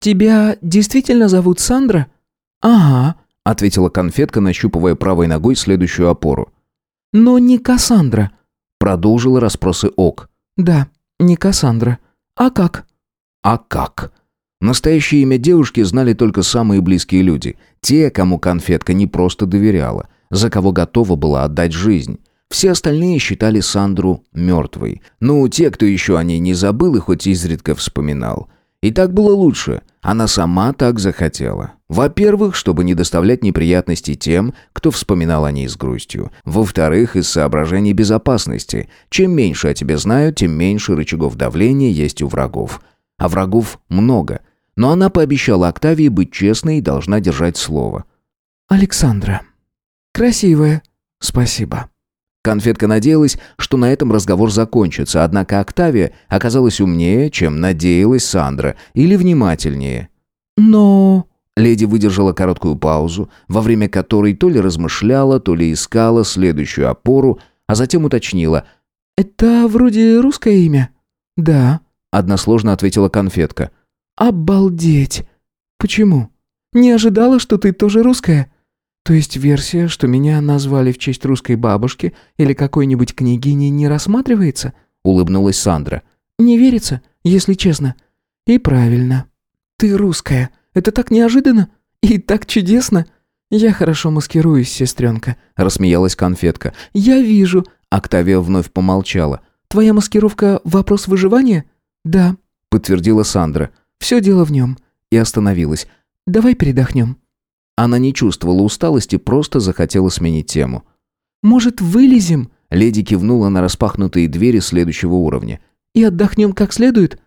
«Тебя действительно зовут Сандра?» «Ага», — ответила конфетка, нащупывая правой ногой следующую опору. «Но не Кассандра», — продолжила расспросы Ок. «Да, не Кассандра. А как?» «А как?» Настоящее имя девушки знали только самые близкие люди. Те, кому конфетка не просто доверяла, за кого готова была отдать жизнь. Все остальные считали Сандру мертвой. Ну, те, кто еще о ней не забыл и хоть изредка вспоминал. И так было лучше. Она сама так захотела. Во-первых, чтобы не доставлять неприятностей тем, кто вспоминал о ней с грустью. Во-вторых, из соображений безопасности. Чем меньше о тебе знают, тем меньше рычагов давления есть у врагов. А врагов много. Но она пообещала Октавии быть честной и должна держать слово. «Александра. Красивая. Спасибо». Конфетка надеялась, что на этом разговор закончится, однако Октавия оказалась умнее, чем надеялась Сандра, или внимательнее. «Но...» Леди выдержала короткую паузу, во время которой то ли размышляла, то ли искала следующую опору, а затем уточнила. «Это вроде русское имя?» «Да», — односложно ответила конфетка. «Обалдеть! Почему? Не ожидала, что ты тоже русская?» То есть версия, что меня назвали в честь русской бабушки или какой-нибудь княгини, не рассматривается? Улыбнулась Сандра. Не верится, если честно. И правильно. Ты русская. Это так неожиданно и так чудесно. Я хорошо маскируюсь, сестренка. Рассмеялась конфетка. Я вижу. Октавия вновь помолчала. Твоя маскировка — вопрос выживания? Да, подтвердила Сандра. Все дело в нем. И остановилась. Давай передохнем. Она не чувствовала усталости, просто захотела сменить тему. «Может, вылезем?» Леди кивнула на распахнутые двери следующего уровня. «И отдохнем как следует?»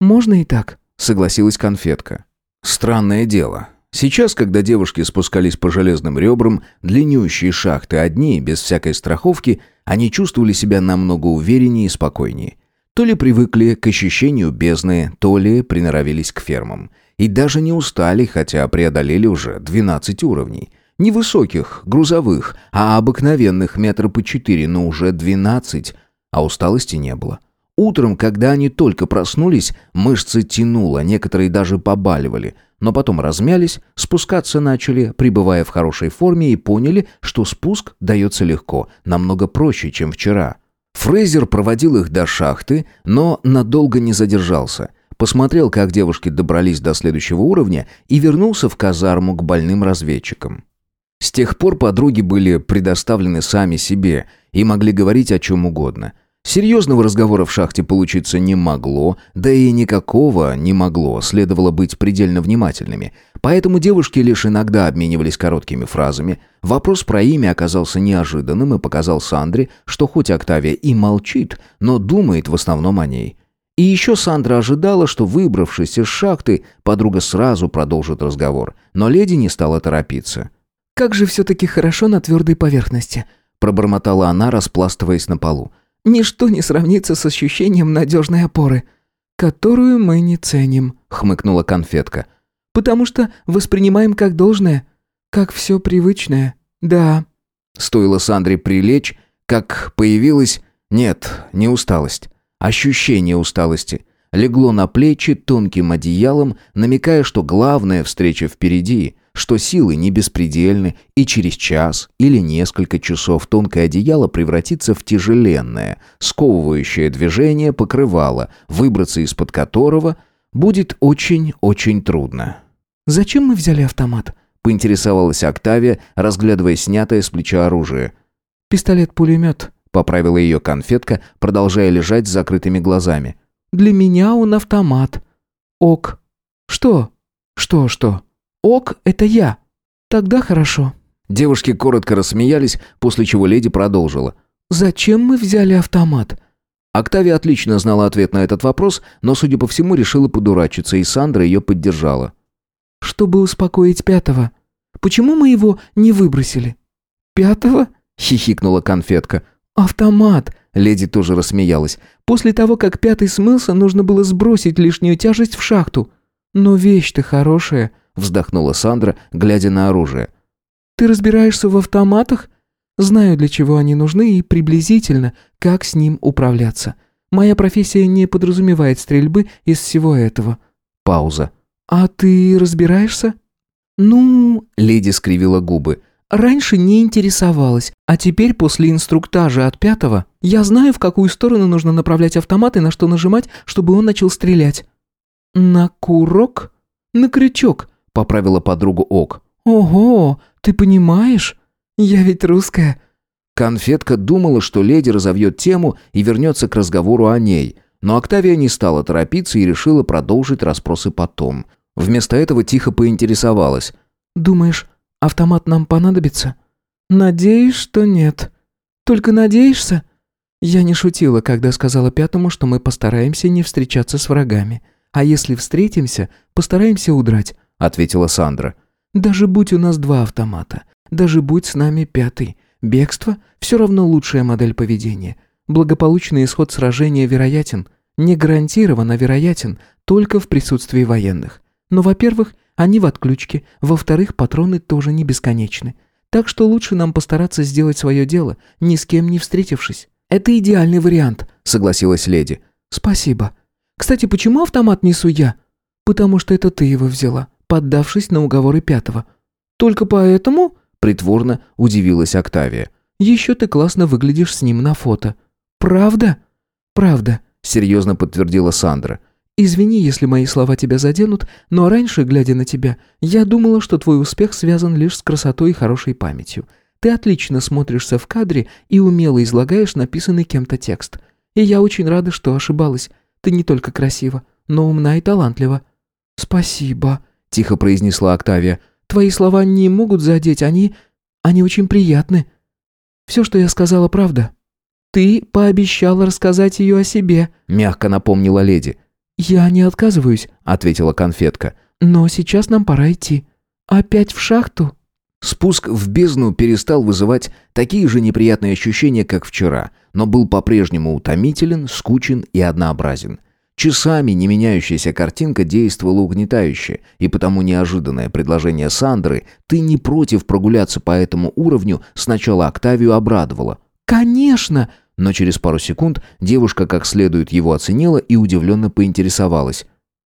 «Можно и так», — согласилась конфетка. Странное дело. Сейчас, когда девушки спускались по железным ребрам, длиннющие шахты одни, без всякой страховки, они чувствовали себя намного увереннее и спокойнее. То ли привыкли к ощущению бездны, то ли приноровились к фермам. И даже не устали, хотя преодолели уже 12 уровней. Не высоких, грузовых, а обыкновенных метра по четыре, но уже 12. А усталости не было. Утром, когда они только проснулись, мышцы тянуло, некоторые даже побаливали. Но потом размялись, спускаться начали, пребывая в хорошей форме и поняли, что спуск дается легко, намного проще, чем вчера. Фрейзер проводил их до шахты, но надолго не задержался посмотрел, как девушки добрались до следующего уровня и вернулся в казарму к больным разведчикам. С тех пор подруги были предоставлены сами себе и могли говорить о чем угодно. Серьезного разговора в шахте получиться не могло, да и никакого не могло, следовало быть предельно внимательными. Поэтому девушки лишь иногда обменивались короткими фразами. Вопрос про имя оказался неожиданным и показал Сандре, что хоть Октавия и молчит, но думает в основном о ней. И еще Сандра ожидала, что, выбравшись из шахты, подруга сразу продолжит разговор. Но леди не стала торопиться. «Как же все-таки хорошо на твердой поверхности», — пробормотала она, распластываясь на полу. «Ничто не сравнится с ощущением надежной опоры, которую мы не ценим», — хмыкнула конфетка. «Потому что воспринимаем как должное, как все привычное, да». Стоило Сандре прилечь, как появилась... Нет, не усталость. Ощущение усталости легло на плечи тонким одеялом, намекая, что главная встреча впереди, что силы не беспредельны, и через час или несколько часов тонкое одеяло превратится в тяжеленное, сковывающее движение покрывало, выбраться из-под которого будет очень-очень трудно. «Зачем мы взяли автомат?» — поинтересовалась Октавия, разглядывая снятое с плеча оружие. «Пистолет-пулемет», Поправила ее конфетка, продолжая лежать с закрытыми глазами. «Для меня он автомат». «Ок». «Что?» «Что, что?» «Ок, это я». «Тогда хорошо». Девушки коротко рассмеялись, после чего леди продолжила. «Зачем мы взяли автомат?» Октавия отлично знала ответ на этот вопрос, но, судя по всему, решила подурачиться, и Сандра ее поддержала. «Чтобы успокоить пятого. Почему мы его не выбросили?» «Пятого?» — хихикнула конфетка. «Автомат!» — леди тоже рассмеялась. «После того, как пятый смылся, нужно было сбросить лишнюю тяжесть в шахту». «Но вещь-то хорошая», — вздохнула Сандра, глядя на оружие. «Ты разбираешься в автоматах?» «Знаю, для чего они нужны и приблизительно, как с ним управляться. Моя профессия не подразумевает стрельбы из всего этого». Пауза. «А ты разбираешься?» «Ну...» — леди скривила губы. «Раньше не интересовалась, а теперь после инструктажа от пятого я знаю, в какую сторону нужно направлять автомат и на что нажимать, чтобы он начал стрелять». «На курок?» «На крючок», — поправила подругу Ок. «Ого, ты понимаешь? Я ведь русская». Конфетка думала, что леди разовьет тему и вернется к разговору о ней, но Октавия не стала торопиться и решила продолжить расспросы потом. Вместо этого тихо поинтересовалась. «Думаешь, автомат нам понадобится?» «Надеюсь, что нет. Только надеешься?» Я не шутила, когда сказала пятому, что мы постараемся не встречаться с врагами. А если встретимся, постараемся удрать», — ответила Сандра. «Даже будь у нас два автомата, даже будь с нами пятый, бегство — все равно лучшая модель поведения. Благополучный исход сражения вероятен, не гарантированно вероятен, только в присутствии военных. Но, во-первых, они в отключке, во-вторых, патроны тоже не бесконечны. Так что лучше нам постараться сделать свое дело, ни с кем не встретившись. Это идеальный вариант, согласилась леди. Спасибо. Кстати, почему автомат несу я? Потому что это ты его взяла, поддавшись на уговоры пятого. Только поэтому? Притворно удивилась Октавия. Еще ты классно выглядишь с ним на фото. Правда? Правда, серьезно подтвердила Сандра. Извини, если мои слова тебя заденут, но раньше, глядя на тебя, я думала, что твой успех связан лишь с красотой и хорошей памятью. Ты отлично смотришься в кадре и умело излагаешь написанный кем-то текст. И я очень рада, что ошибалась. Ты не только красива, но умна и талантлива». «Спасибо», — тихо произнесла Октавия. «Твои слова не могут задеть, они... они очень приятны. Все, что я сказала, правда». «Ты пообещала рассказать ее о себе», — мягко напомнила леди. «Я не отказываюсь», — ответила конфетка. «Но сейчас нам пора идти. Опять в шахту?» Спуск в бездну перестал вызывать такие же неприятные ощущения, как вчера, но был по-прежнему утомителен, скучен и однообразен. Часами не меняющаяся картинка действовала угнетающе, и потому неожиданное предложение Сандры «ты не против прогуляться по этому уровню» сначала Октавию обрадовало. «Конечно!» Но через пару секунд девушка как следует его оценила и удивленно поинтересовалась.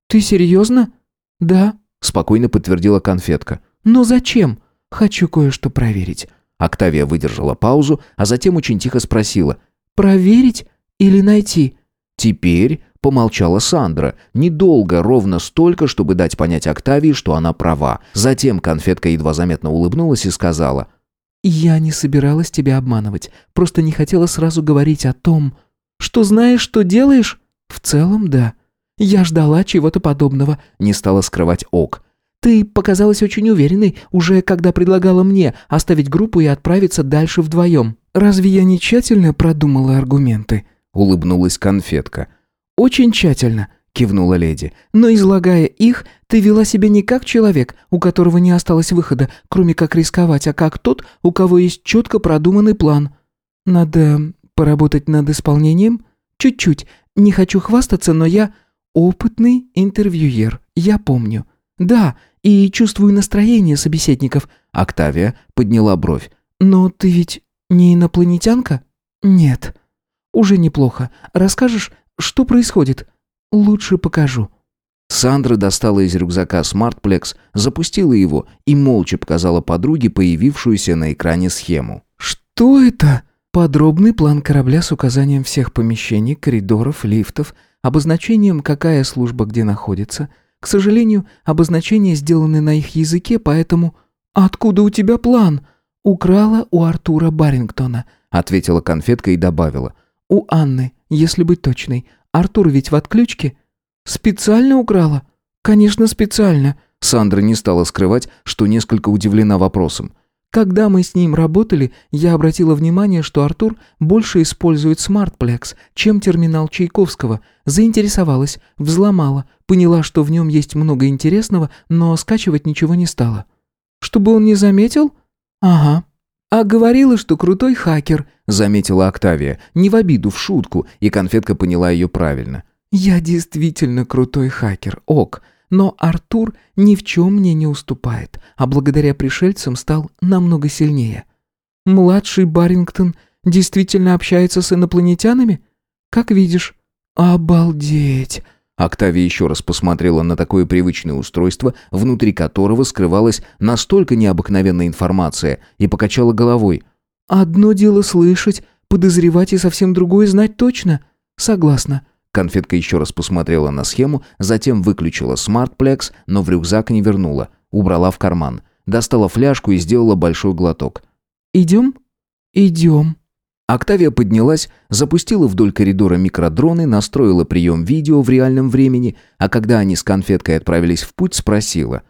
«Ты серьезно?» «Да», — спокойно подтвердила конфетка. «Но зачем? Хочу кое-что проверить». Октавия выдержала паузу, а затем очень тихо спросила. «Проверить или найти?» Теперь помолчала Сандра. Недолго, ровно столько, чтобы дать понять Октавии, что она права. Затем конфетка едва заметно улыбнулась и сказала. «Я не собиралась тебя обманывать. Просто не хотела сразу говорить о том, что знаешь, что делаешь?» «В целом, да. Я ждала чего-то подобного», — не стала скрывать Ок. Ты показалась очень уверенной, уже когда предлагала мне оставить группу и отправиться дальше вдвоем. Разве я не тщательно продумала аргументы?» Улыбнулась конфетка. «Очень тщательно», кивнула леди. «Но излагая их, ты вела себя не как человек, у которого не осталось выхода, кроме как рисковать, а как тот, у кого есть четко продуманный план. Надо поработать над исполнением? Чуть-чуть. Не хочу хвастаться, но я опытный интервьюер, я помню. Да, и чувствую настроение собеседников». Октавия подняла бровь. «Но ты ведь не инопланетянка?» «Нет». «Уже неплохо. Расскажешь, что происходит?» «Лучше покажу». Сандра достала из рюкзака смартплекс, запустила его и молча показала подруге появившуюся на экране схему. «Что это?» Подробный план корабля с указанием всех помещений, коридоров, лифтов, обозначением, какая служба где находится – к сожалению, обозначения сделаны на их языке, поэтому... Откуда у тебя план? Украла у Артура Барингтона, ответила конфетка и добавила. У Анны, если быть точной. Артур ведь в отключке. Специально украла? Конечно, специально. Сандра не стала скрывать, что несколько удивлена вопросом. Когда мы с ним работали, я обратила внимание, что Артур больше использует смартплекс, чем терминал Чайковского. Заинтересовалась, взломала, поняла, что в нем есть много интересного, но скачивать ничего не стала. Чтобы он не заметил? Ага. А говорила, что крутой хакер, заметила Октавия, не в обиду, в шутку, и конфетка поняла ее правильно. Я действительно крутой хакер, ок. Но Артур ни в чем мне не уступает, а благодаря пришельцам стал намного сильнее. Младший Барингтон действительно общается с инопланетянами? Как видишь. Обалдеть! Октавия еще раз посмотрела на такое привычное устройство, внутри которого скрывалась настолько необыкновенная информация, и покачала головой. «Одно дело слышать, подозревать и совсем другое знать точно. Согласна». Конфетка еще раз посмотрела на схему, затем выключила смартплекс, но в рюкзак не вернула. Убрала в карман. Достала фляжку и сделала большой глоток. «Идем?» «Идем». Октавия поднялась, запустила вдоль коридора микродроны, настроила прием видео в реальном времени, а когда они с конфеткой отправились в путь, спросила.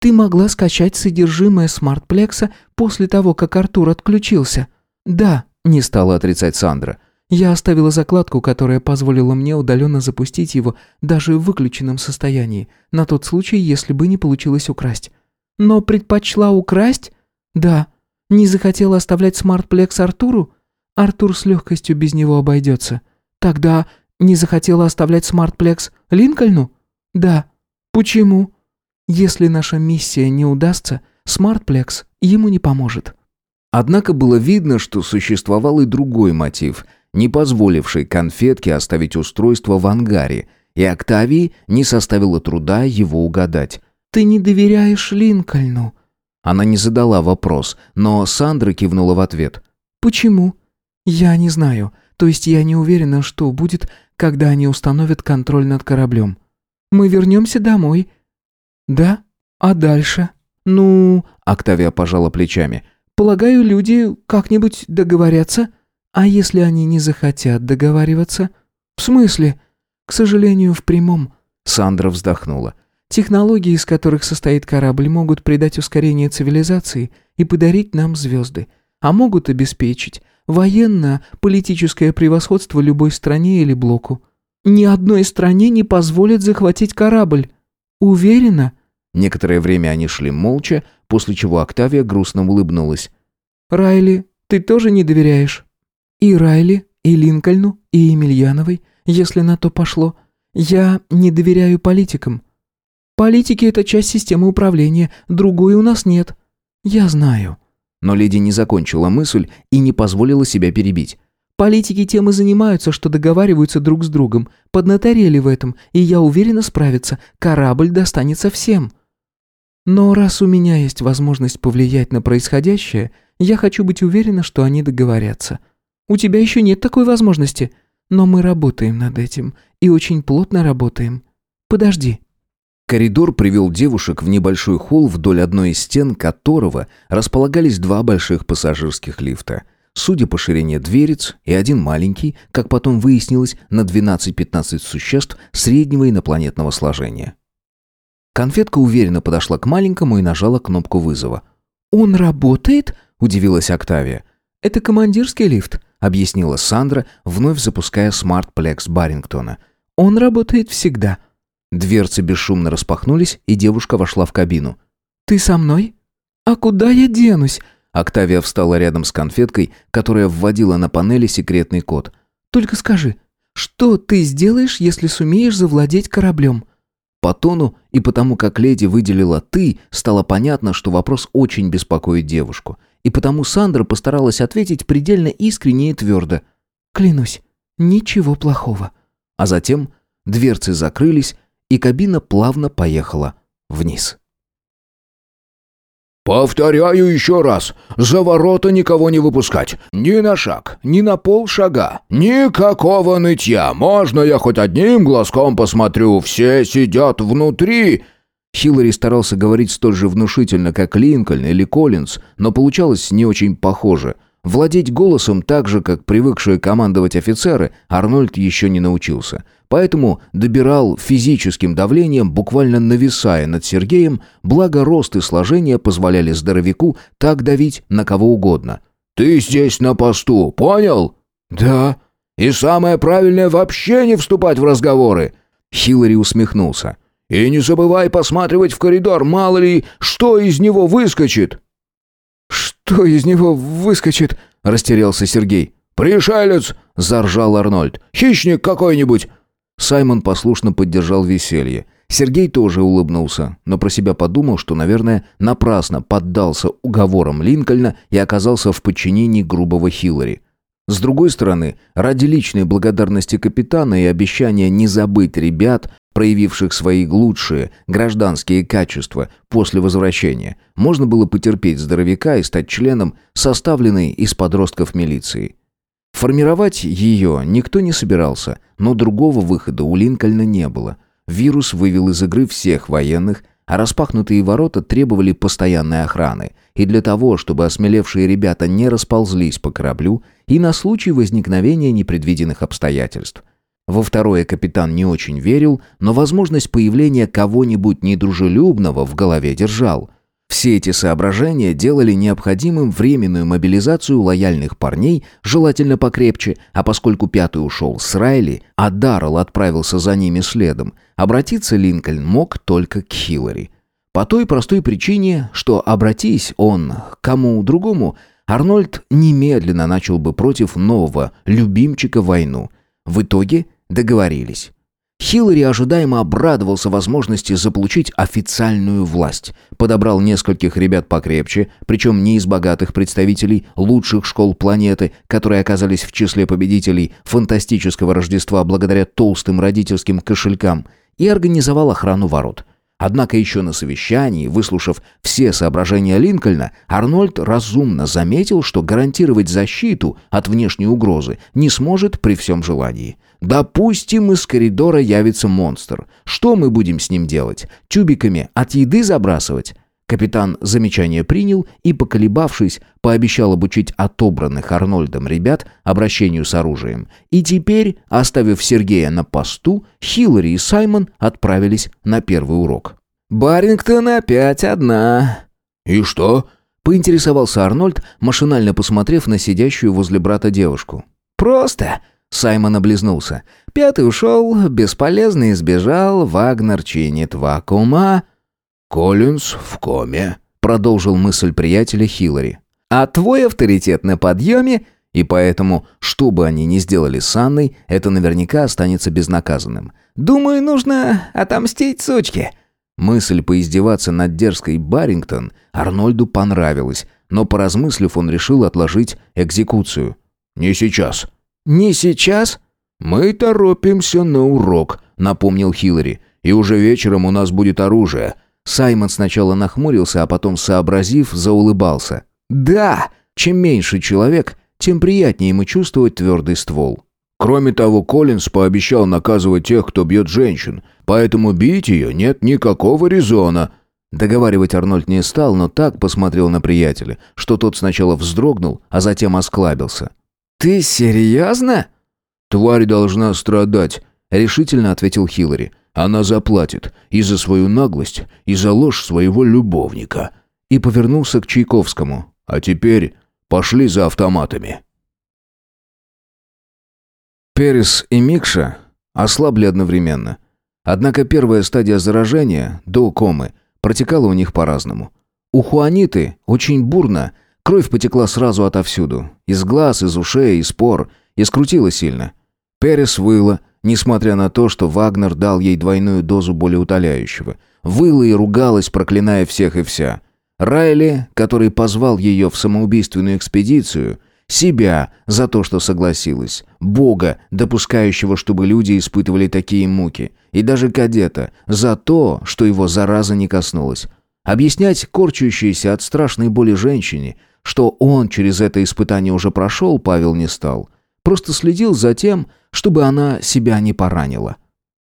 «Ты могла скачать содержимое смартплекса после того, как Артур отключился?» «Да», — не стала отрицать Сандра. «Я оставила закладку, которая позволила мне удаленно запустить его даже в выключенном состоянии, на тот случай, если бы не получилось украсть». «Но предпочла украсть?» «Да». «Не захотела оставлять смартплекс Артуру?» Артур с легкостью без него обойдется. Тогда не захотела оставлять смартплекс Линкольну? Да. Почему? Если наша миссия не удастся, смартплекс ему не поможет. Однако было видно, что существовал и другой мотив, не позволивший конфетке оставить устройство в ангаре, и Октавии не составило труда его угадать. «Ты не доверяешь Линкольну?» Она не задала вопрос, но Сандра кивнула в ответ. «Почему?» «Я не знаю. То есть я не уверена, что будет, когда они установят контроль над кораблем. Мы вернемся домой». «Да? А дальше?» «Ну...» — Октавия пожала плечами. «Полагаю, люди как-нибудь договорятся. А если они не захотят договариваться?» «В смысле?» «К сожалению, в прямом». Сандра вздохнула. «Технологии, из которых состоит корабль, могут придать ускорение цивилизации и подарить нам звезды, а могут обеспечить военно-политическое превосходство любой стране или блоку. Ни одной стране не позволят захватить корабль. Уверена?» Некоторое время они шли молча, после чего Октавия грустно улыбнулась. «Райли, ты тоже не доверяешь?» «И Райли, и Линкольну, и Емельяновой, если на то пошло. Я не доверяю политикам. Политики — это часть системы управления, другой у нас нет. Я знаю. Но леди не закончила мысль и не позволила себя перебить. Политики тем и занимаются, что договариваются друг с другом. Поднаторели в этом, и я уверена справиться. Корабль достанется всем. Но раз у меня есть возможность повлиять на происходящее, я хочу быть уверена, что они договорятся. У тебя еще нет такой возможности. Но мы работаем над этим. И очень плотно работаем. Подожди. Коридор привел девушек в небольшой холл, вдоль одной из стен которого располагались два больших пассажирских лифта. Судя по ширине дверец, и один маленький, как потом выяснилось, на 12-15 существ среднего инопланетного сложения. Конфетка уверенно подошла к маленькому и нажала кнопку вызова. «Он работает?» – удивилась Октавия. «Это командирский лифт», – объяснила Сандра, вновь запуская смарт-плекс Баррингтона. «Он работает всегда». Дверцы бесшумно распахнулись, и девушка вошла в кабину. «Ты со мной? А куда я денусь?» Октавия встала рядом с конфеткой, которая вводила на панели секретный код. «Только скажи, что ты сделаешь, если сумеешь завладеть кораблем?» По тону и потому, как леди выделила «ты», стало понятно, что вопрос очень беспокоит девушку. И потому Сандра постаралась ответить предельно искренне и твердо. «Клянусь, ничего плохого». А затем дверцы закрылись, и кабина плавно поехала вниз. «Повторяю еще раз, за ворота никого не выпускать. Ни на шаг, ни на полшага. Никакого нытья. Можно я хоть одним глазком посмотрю? Все сидят внутри». Хиллари старался говорить столь же внушительно, как Линкольн или Коллинз, но получалось не очень похоже. Владеть голосом так же, как привыкшие командовать офицеры, Арнольд еще не научился – Поэтому добирал физическим давлением, буквально нависая над Сергеем, благо рост и сложение позволяли здоровяку так давить на кого угодно. «Ты здесь на посту, понял?» «Да». «И самое правильное вообще не вступать в разговоры!» Хиллари усмехнулся. «И не забывай посматривать в коридор, мало ли, что из него выскочит!» «Что из него выскочит?» – растерялся Сергей. «Пришелец!» – заржал Арнольд. «Хищник какой-нибудь! Саймон послушно поддержал веселье. Сергей тоже улыбнулся, но про себя подумал, что, наверное, напрасно поддался уговорам Линкольна и оказался в подчинении грубого Хиллари. С другой стороны, ради личной благодарности капитана и обещания не забыть ребят, проявивших свои лучшие гражданские качества после возвращения, можно было потерпеть здоровяка и стать членом составленной из подростков милиции. Формировать ее никто не собирался, но другого выхода у Линкольна не было. Вирус вывел из игры всех военных, а распахнутые ворота требовали постоянной охраны, и для того, чтобы осмелевшие ребята не расползлись по кораблю и на случай возникновения непредвиденных обстоятельств. Во второе капитан не очень верил, но возможность появления кого-нибудь недружелюбного в голове держал – все эти соображения делали необходимым временную мобилизацию лояльных парней, желательно покрепче, а поскольку пятый ушел с Райли, а Даррелл отправился за ними следом, обратиться Линкольн мог только к Хиллари. По той простой причине, что обратись он к кому другому, Арнольд немедленно начал бы против нового любимчика войну. В итоге договорились. Хиллари ожидаемо обрадовался возможности заполучить официальную власть. Подобрал нескольких ребят покрепче, причем не из богатых представителей лучших школ планеты, которые оказались в числе победителей фантастического Рождества благодаря толстым родительским кошелькам, и организовал охрану ворот. Однако еще на совещании, выслушав все соображения Линкольна, Арнольд разумно заметил, что гарантировать защиту от внешней угрозы не сможет при всем желании. Допустим, из коридора явится монстр. Что мы будем с ним делать? Тюбиками от еды забрасывать? Капитан замечание принял и, поколебавшись, пообещал обучить отобранных Арнольдом ребят обращению с оружием. И теперь, оставив Сергея на посту, Хиллари и Саймон отправились на первый урок. «Барингтон опять одна». «И что?» — поинтересовался Арнольд, машинально посмотрев на сидящую возле брата девушку. «Просто!» — Саймон облизнулся. «Пятый ушел, бесполезно избежал, Вагнер чинит вакуума». «Коллинз в коме», — продолжил мысль приятеля Хиллари. «А твой авторитет на подъеме...» И поэтому, что бы они ни сделали с Анной, это наверняка останется безнаказанным. «Думаю, нужно отомстить сучке». Мысль поиздеваться над дерзкой Барингтон Арнольду понравилась, но, поразмыслив, он решил отложить экзекуцию. «Не сейчас». «Не сейчас?» «Мы торопимся на урок», — напомнил Хиллари. «И уже вечером у нас будет оружие. Саймон сначала нахмурился, а потом, сообразив, заулыбался. «Да! Чем меньше человек, тем приятнее ему чувствовать твердый ствол». Кроме того, Коллинз пообещал наказывать тех, кто бьет женщин, поэтому бить ее нет никакого резона. Договаривать Арнольд не стал, но так посмотрел на приятеля, что тот сначала вздрогнул, а затем осклабился. «Ты серьезно?» «Тварь должна страдать», — решительно ответил Хиллари. Она заплатит и за свою наглость, и за ложь своего любовника». И повернулся к Чайковскому. «А теперь пошли за автоматами». Перес и Микша ослабли одновременно. Однако первая стадия заражения, до комы, протекала у них по-разному. У Хуаниты очень бурно, кровь потекла сразу отовсюду. Из глаз, из ушей, из пор, и скрутила сильно. Перес выла, несмотря на то, что Вагнер дал ей двойную дозу болеутоляющего. Выла и ругалась, проклиная всех и вся. Райли, который позвал ее в самоубийственную экспедицию, себя за то, что согласилась, Бога, допускающего, чтобы люди испытывали такие муки, и даже кадета за то, что его зараза не коснулась. Объяснять корчащейся от страшной боли женщине, что он через это испытание уже прошел, Павел не стал. Просто следил за тем, чтобы она себя не поранила.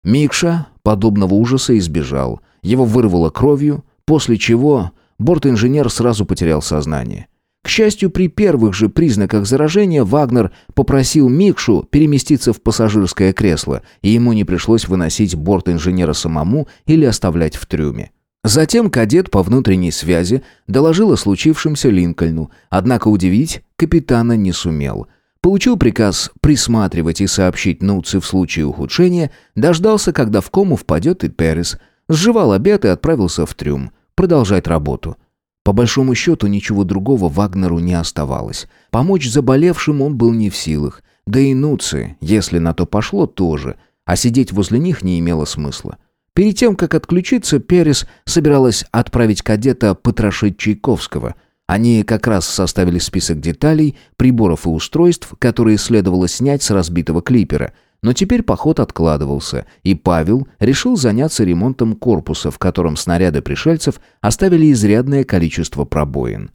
Микша подобного ужаса избежал. Его вырвало кровью, после чего бортинженер сразу потерял сознание. К счастью, при первых же признаках заражения Вагнер попросил Микшу переместиться в пассажирское кресло, и ему не пришлось выносить борт-инженера самому или оставлять в трюме. Затем кадет по внутренней связи доложил о случившемся Линкольну, однако удивить капитана не сумел – Получил приказ присматривать и сообщить Нуци в случае ухудшения, дождался, когда в кому впадет и Перес, сживал обед и отправился в трюм, продолжать работу. По большому счету ничего другого Вагнеру не оставалось. Помочь заболевшим он был не в силах, да и Нуци, если на то пошло, тоже, а сидеть возле них не имело смысла. Перед тем, как отключиться, Перес собиралась отправить кадета потрошить Чайковского – Они как раз составили список деталей, приборов и устройств, которые следовало снять с разбитого клипера. Но теперь поход откладывался, и Павел решил заняться ремонтом корпуса, в котором снаряды пришельцев оставили изрядное количество пробоин.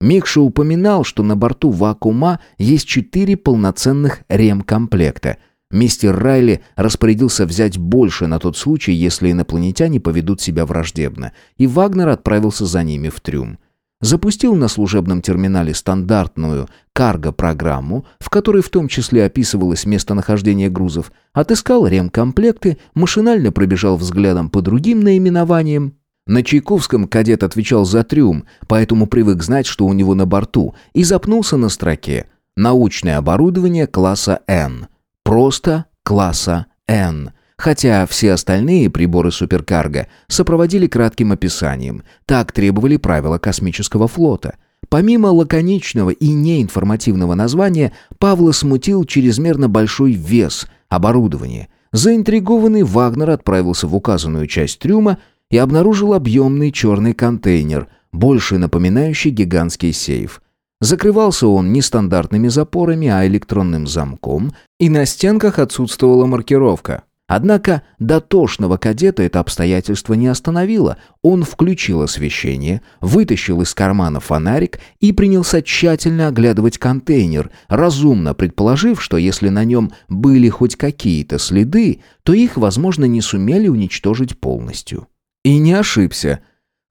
Микша упоминал, что на борту «Вакуума» есть четыре полноценных ремкомплекта. Мистер Райли распорядился взять больше на тот случай, если инопланетяне поведут себя враждебно, и Вагнер отправился за ними в трюм запустил на служебном терминале стандартную карго-программу, в которой в том числе описывалось местонахождение грузов, отыскал ремкомплекты, машинально пробежал взглядом по другим наименованиям. На Чайковском кадет отвечал за трюм, поэтому привык знать, что у него на борту, и запнулся на строке «Научное оборудование класса N». Просто класса N – хотя все остальные приборы суперкарго сопроводили кратким описанием. Так требовали правила космического флота. Помимо лаконичного и неинформативного названия, Павла смутил чрезмерно большой вес оборудования. Заинтригованный Вагнер отправился в указанную часть трюма и обнаружил объемный черный контейнер, больше напоминающий гигантский сейф. Закрывался он не стандартными запорами, а электронным замком, и на стенках отсутствовала маркировка. Однако дотошного кадета это обстоятельство не остановило. Он включил освещение, вытащил из кармана фонарик и принялся тщательно оглядывать контейнер, разумно предположив, что если на нем были хоть какие-то следы, то их, возможно, не сумели уничтожить полностью. И не ошибся.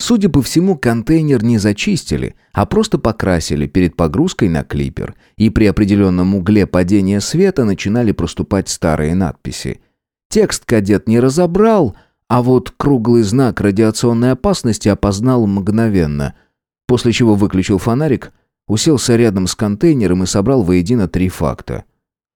Судя по всему, контейнер не зачистили, а просто покрасили перед погрузкой на клипер, и при определенном угле падения света начинали проступать старые надписи – Текст кадет не разобрал, а вот круглый знак радиационной опасности опознал мгновенно. После чего выключил фонарик, уселся рядом с контейнером и собрал воедино три факта.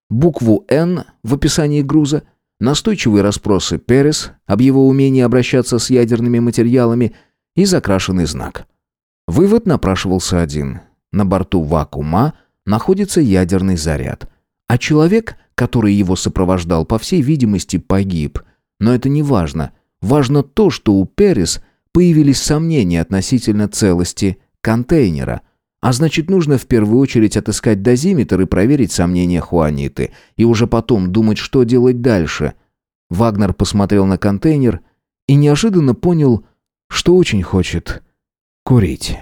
Букву «Н» в описании груза, настойчивые расспросы Перес об его умении обращаться с ядерными материалами и закрашенный знак. Вывод напрашивался один. На борту вакуума находится ядерный заряд. А человек который его сопровождал, по всей видимости, погиб. Но это не важно. Важно то, что у Перес появились сомнения относительно целости контейнера. А значит, нужно в первую очередь отыскать дозиметр и проверить сомнения Хуаниты. И уже потом думать, что делать дальше. Вагнер посмотрел на контейнер и неожиданно понял, что очень хочет курить.